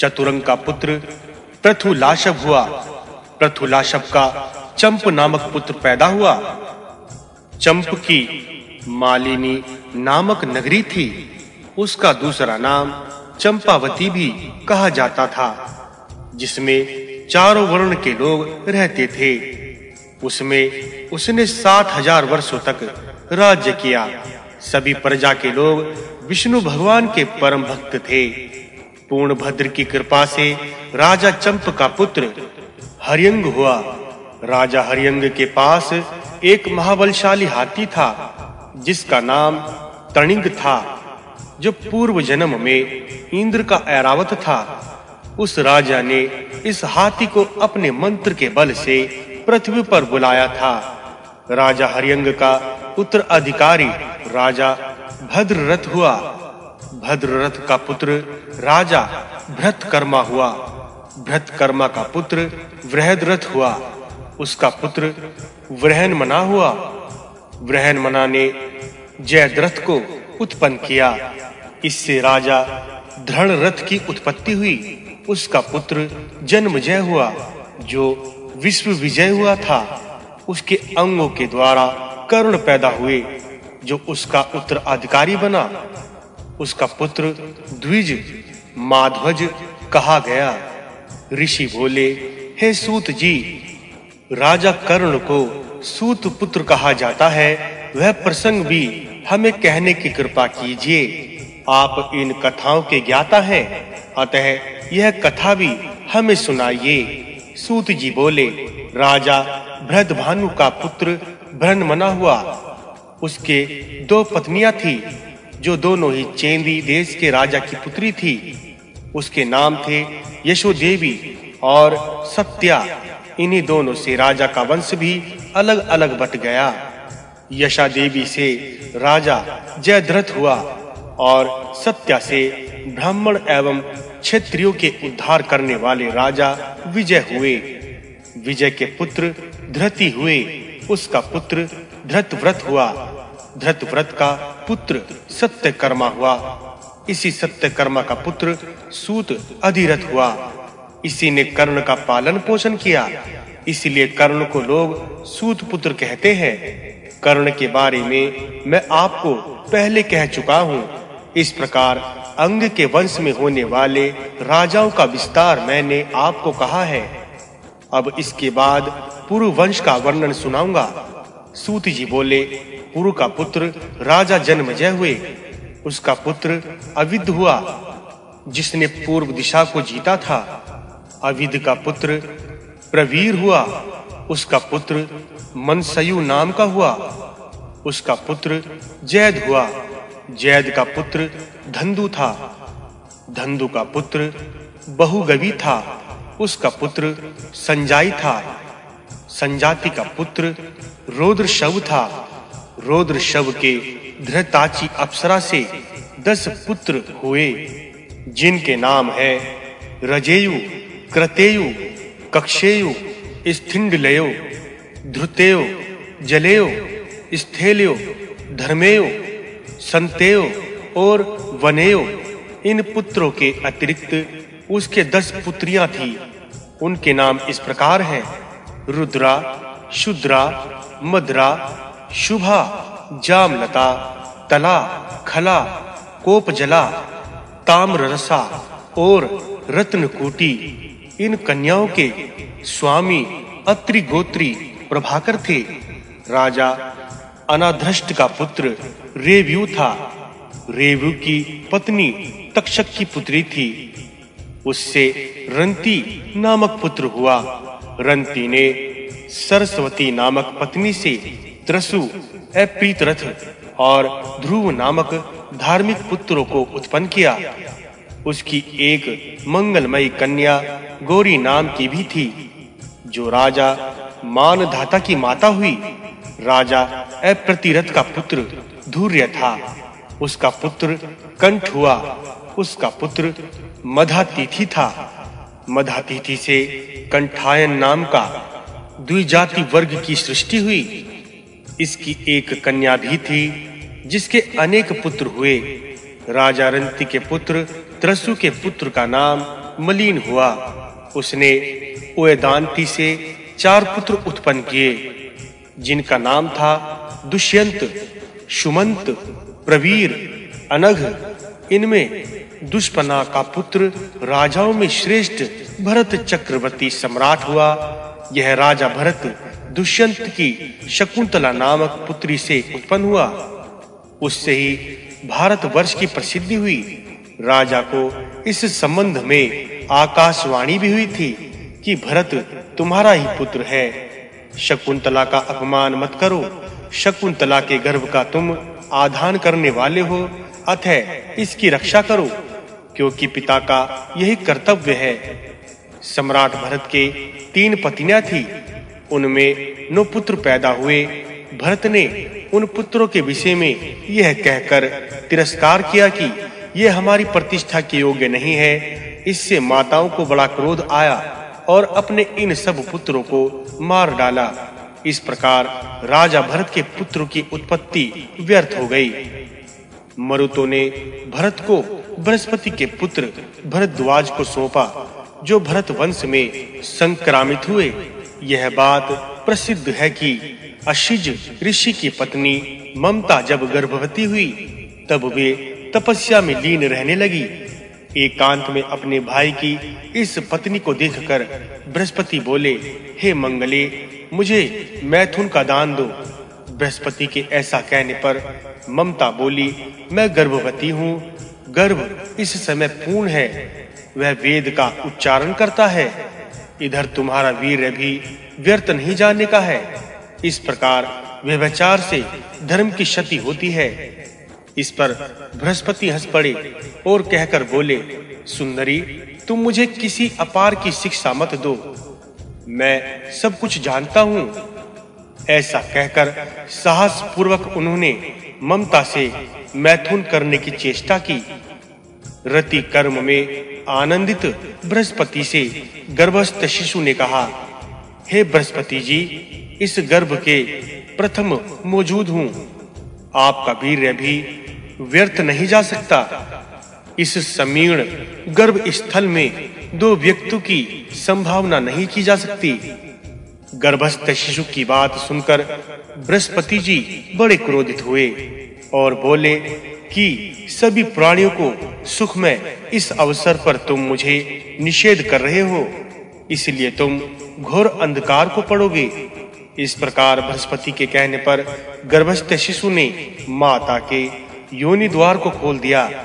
चतुरंग का पुत्र प्रथुलाशव हुआ। प्रथुलाशव का चंप नामक पुत्र पैदा हुआ। चंप की मालिनी नामक नगरी थी। उसका दूसरा नाम चंपावती भी कहा जाता था, जिसमें चारों वर्ण के लोग रहते थे। उसमें उसने सात हज़ार वर्षों तक राज्य किया। सभी प्रजा के लोग विष्णु भगवान के परम भक्त थे। पूर्ण भद्र की कृपा से राजा चंप का पुत्र हरियंग हुआ। राजा हरियंग के पास एक महाबलशाली हाथी था, जिसका नाम तणिंग था, जो पूर्व जन्म में इंद्र का ऐरावत था। उस राजा ने इस हाथी को अपने मंत्र के बल से पृथ्वी पर बुलाया था। राजा हरियंग का उत्तराधिकारी राजा भद्ररथ हुआ। भद्ररथ का पुत्र राजा भृतकर्मा हुआ। भृतकर्मा का पुत्र वृहदरथ हुआ। उसका पुत्र वृहनमना हुआ। वृहनमना ने जयद्रथ को उत्पन्न किया। इससे राजा धृणरथ की उत्पत्ति हुई। उसका पुत्र जन्मजय हुआ, जो विश्व विजय हुआ था। उसके अंगों के द्वारा करुण पैदा हुए, जो उसका उत्तराधिकारी बना। उसका पुत्र द्विज माध्वज कहा गया, ऋषि बोले, हे सूत जी, राजा कर्ण को सूत पुत्र कहा जाता है। वह प्रसंग भी हमें कहने की कृपा कीजिए। आप इन कथाओं के ज्ञाता हैं। अतः यह कथा भी हमें सुनाइए। सूत जी बोले, राजा भृतभानु का पुत्र मना हुआ। उसके दो पत्नियाँ थी। जो दोनों ही चेंदी देश के राजा की पुत्री थी, उसके नाम थे यशो देवी और सत्या। इन्हीं दोनों से राजा का वंश भी अलग-अलग बट गया। यशा देवी से राजा जयद्रथ हुआ और सत्या से ब्राह्मण एवं क्षत्रियों के उद्धार करने वाले राजा विजय हुए। विजय के पुत्र धृति हुए, उसका पुत्र धृतव्रत हुआ। धृतव्रत का पुत्र सत्यकर्मा हुआ। इसी सत्यकर्मा का पुत्र सूत अधिरथ हुआ। इसी ने कर्ण का पालन पोषण किया। इसलिए कर्ण को लोग सूत पुत्र कहते हैं। कर्ण के बारे में मैं आपको पहले कह चुका हूँ। इस प्रकार अंग के वंश में होने वाले राजाओं का विस्तार मैंने आपको कहा है। अब इसके बाद पूर्व वंश का वर्णन सुनाऊँगा। सूत जी बोले पूर्व का पुत्र राजा जन्मजय हुए। उसका पुत्र अविद हुआ, जिसने पूर्व दिशा को जीता था। अविद का पुत्र प्रवीर हुआ, उसका पुत्र मनसयु नाम का हुआ। उसका पुत्र जैद हुआ, जैद का पुत्र धंदु था। धंदु का पुत्र बहुगवी था, उसका पुत्र संजाई था। संजाति का पुत्र रोद्रशव था। रोद्रशव के धृताची अप्सरा से दस पुत्र हुए, जिनके नाम है रजेयु क्रतेयु कक्षेयु, स्थिंडलयो ध्रुतेयो जलेयो, स्थेलयो, धर्मेयो, संतेयो और वनेयो। इन पुत्रों के अतिरिक्त उसके दस पुत्रियाँ थी। उनके नाम इस प्रकार हैं, रुद्रा, शुद्रा, मद्रा शुभा जामलता तला, खला कोपजला ताम्ररसा और रत्नकूटी इन कन्याओं के स्वामी अत्रि गोत्री प्रभाकर थे। राजा अनाधृष्ट का पुत्र रेव्यू था। रेव्यू की पत्नी तक्षक की पुत्री थी। उससे रंती नामक पुत्र हुआ। रंती ने सरस्वती नामक पत्नी से त्रसु अप्रीतरथ और ध्रुव नामक धार्मिक पुत्रों को उत्पन्न किया। उसकी एक मंगलमयी कन्या गौरी नाम की भी थी, जो राजा मानधाता की माता हुई। राजा अप्रतिरथ का पुत्र धूर्य था। उसका पुत्र कंठ हुआ। उसका पुत्र मधातिथि था। मधातिथि से कंठायन नाम का द्विजाति वर्ग की सृष्टि हुई। इसकी एक कन्या भी थी, जिसके अनेक पुत्र हुए। राजा रंती के पुत्र, त्रसु के पुत्र का नाम मलिन हुआ। उसने ओएदांती से चार पुत्र उत्पन्न किए, जिनका नाम था दुष्यंत, सुमंत, प्रवीर, अनघ। इनमें दुष्पना का पुत्र, राजाओं में श्रेष्ठ भरत चक्रवर्ती सम्राट हुआ। यह राजा भरत दुष्यंत की शकुंतला नामक पुत्री से उत्पन्न हुआ। उससे ही भारत वर्ष की प्रसिद्धि हुई। राजा को इस संबंध में आकाशवाणी भी हुई थी कि भरत तुम्हारा ही पुत्र है। शकुंतला का अपमान मत करो। शकुंतला के गर्भ का तुम आधान करने वाले हो। अतः इसकी रक्षा करो, क्योंकि पिता का यही कर्तव्य है। सम्राट भरत के तीन पत्नियाँ थी। उनमें नौ पुत्र पैदा हुए। भरत ने उन पुत्रों के विषय में यह कहकर तिरस्कार किया कि ये हमारी प्रतिष्ठा के योग्य नहीं है। इससे माताओं को बड़ा क्रोध आया और अपने इन सब पुत्रों को मार डाला। इस प्रकार राजा भरत के पुत्रों की उत्पत्ति व्यर्थ हो गई। मरुतो ने भरत को बृहस्पति के पुत्र भरद्वाज को सौंपा, जो भरत वंश में संक्रामित हुए। यह बात प्रसिद्ध है कि अशिज ऋषि की पत्नी ममता जब गर्भवती हुई, तब वे तपस्या में लीन रहने लगी। एकांत में अपने भाई की इस पत्नी को देखकर बृहस्पति बोले, हे मंगले, मुझे मैथुन का दान दो। बृहस्पति के ऐसा कहने पर ममता बोली, मैं गर्भवती हूँ, गर्भ इस समय पूर्ण है। वह वेद का उच्चारण करता है। इधर तुम्हारा वीर भी व्यर्थ नहीं जाने का है। इस प्रकार व्यभिचार से धर्म की क्षति होती है। इस पर बृहस्पति हंस पड़े और कहकर बोले, सुंदरी, तुम मुझे किसी अपार की शिक्षा मत दो। मैं सब कुछ जानता हूँ। ऐसा कहकर साहस पूर्वक उन्होंने ममता से मैथुन करने की चेष्टा की। रति कर्म में आनंदित बृहस्पति से गर्भस्थ शिशु ने कहा, हे बृहस्पति जी, इस गर्भ के प्रथम मौजूद हूँ। आपका वीर्य भी व्यर्थ नहीं जा सकता। इस समीर्ण गर्भ स्थल में दो व्यक्तियों की संभावना नहीं की जा सकती। गर्भस्थ शिशु की बात सुनकर बृहस्पति जी बड़े क्रोधित हुए और बोले कि सभी प्राणियों को सुख में इस अवसर पर तुम मुझे निषेध कर रहे हो। इसलिए तुम घोर अंधकार को पड़ोगे। इस प्रकार बृहस्पति के कहने पर गर्भस्थ शिशु ने माता के योनि द्वार को खोल दिया।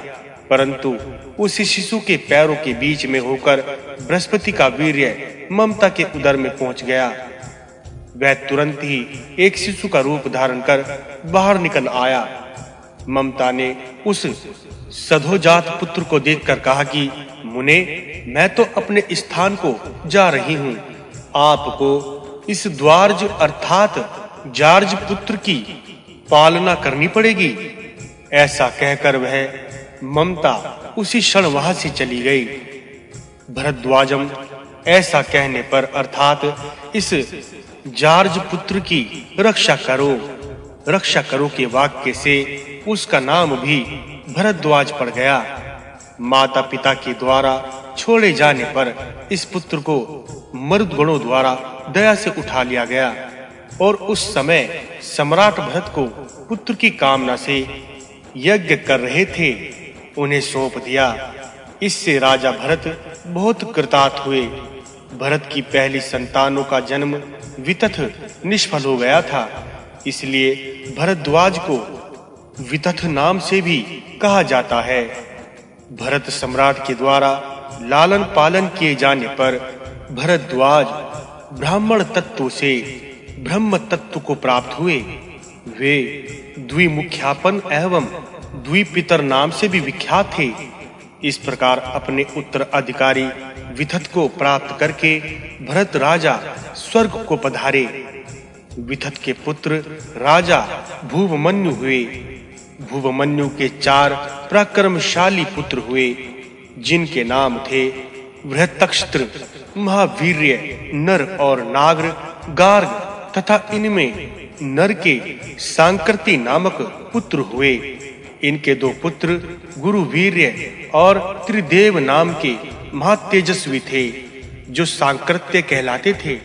परंतु उस शिशु के पैरों के बीच में होकर बृहस्पति का वीर्य ममता के उदर में पहुँच गया। वह तुरंत ही एक शिशु का रूप धारण कर बाहर निकल आया। ममता ने उस सधोजात पुत्र को देखकर कहा कि, मुने, मैं तो अपने स्थान को जा रही हूँ। आपको इस द्वारज अर्थात जार्ज पुत्र की पालना करनी पड़ेगी। ऐसा कहकर वह ममता उसी क्षण वहाँ से चली गई। भरद्वाजम, ऐसा कहने पर अर्थात इस जार्ज पुत्र की रक्षा करो। रक्षा करो के वाक्य से उसका नाम भी भरद्वाज पड़ गया। माता पिता के द्वारा छोड़े जाने पर इस पुत्र को मर्द गणों द्वारा दया से उठा लिया गया और उस समय सम्राट भरत को पुत्र की कामना से यज्ञ कर रहे थे, उन्हें सौंप दिया। इससे राजा भरत बहुत कृतार्थ हुए। भरत की पहली संतानों का जन्म वितथ निष्फल हो गया था, इसलिए भरद्वाज को वितथ नाम से भी कहा जाता है। भरत सम्राट के द्वारा लालन पालन किए जाने पर भरद्वाज ब्राह्मण तत्व से ब्रह्म तत्व को प्राप्त हुए। वे द्विमुख्यापन एवं द्विपितर नाम से भी विख्यात थे। इस प्रकार अपने उत्तराधिकारी विथत को प्राप्त करके भरत राजा स्वर्ग को पधारे। विथत के पुत्र राजा भूवमन्यु हुए। भूवमन्यु के चार पराक्रमशाली पुत्र हुए, जिनके नाम थे वृहतक्षत्र महावीर्य, नर और नागर गार्ग तथा इनमें नर के सांकृति नामक पुत्र हुए। इनके दो पुत्र गुरु वीर्य और त्रिदेव नाम के महातेजस्वी थे, जो सांकृत्य कहलाते थे।